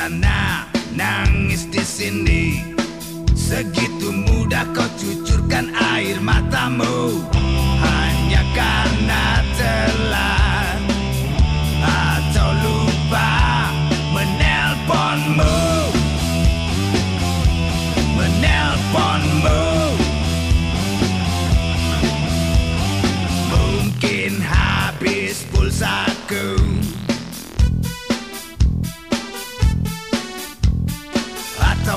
sana, nangis di sini. Segitu mudah kau cucurkan air matamu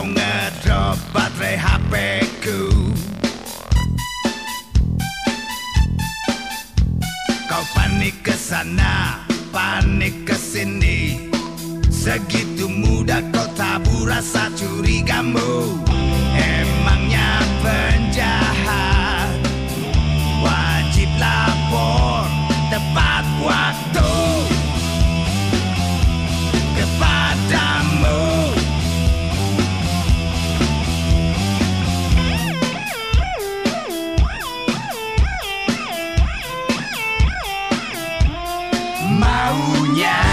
Atau ngedrop baterai HP ku. Kau panik ke sana, panik ke sini. Segitu mudah kau tabu rasa curigamu Emangnya penjahat Maunya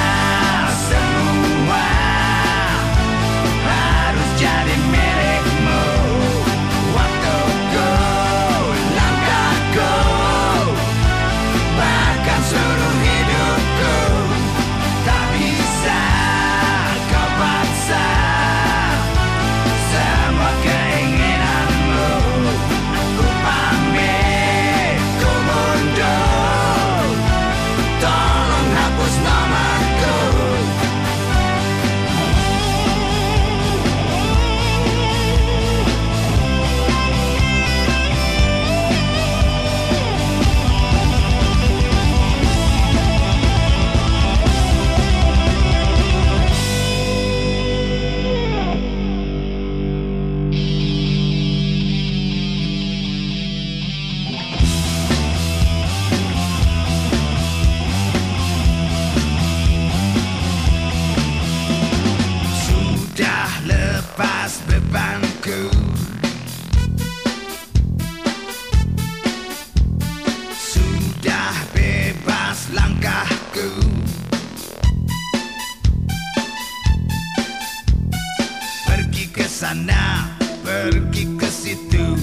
sana pergi ke situ.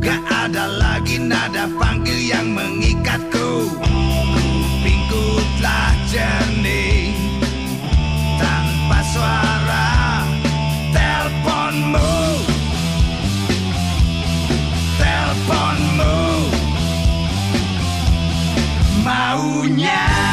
Gak ada lagi nada panggil yang mengikatku. Minggu telah jernih Tanpa suara Teleponmu. Teleponmu. Maunya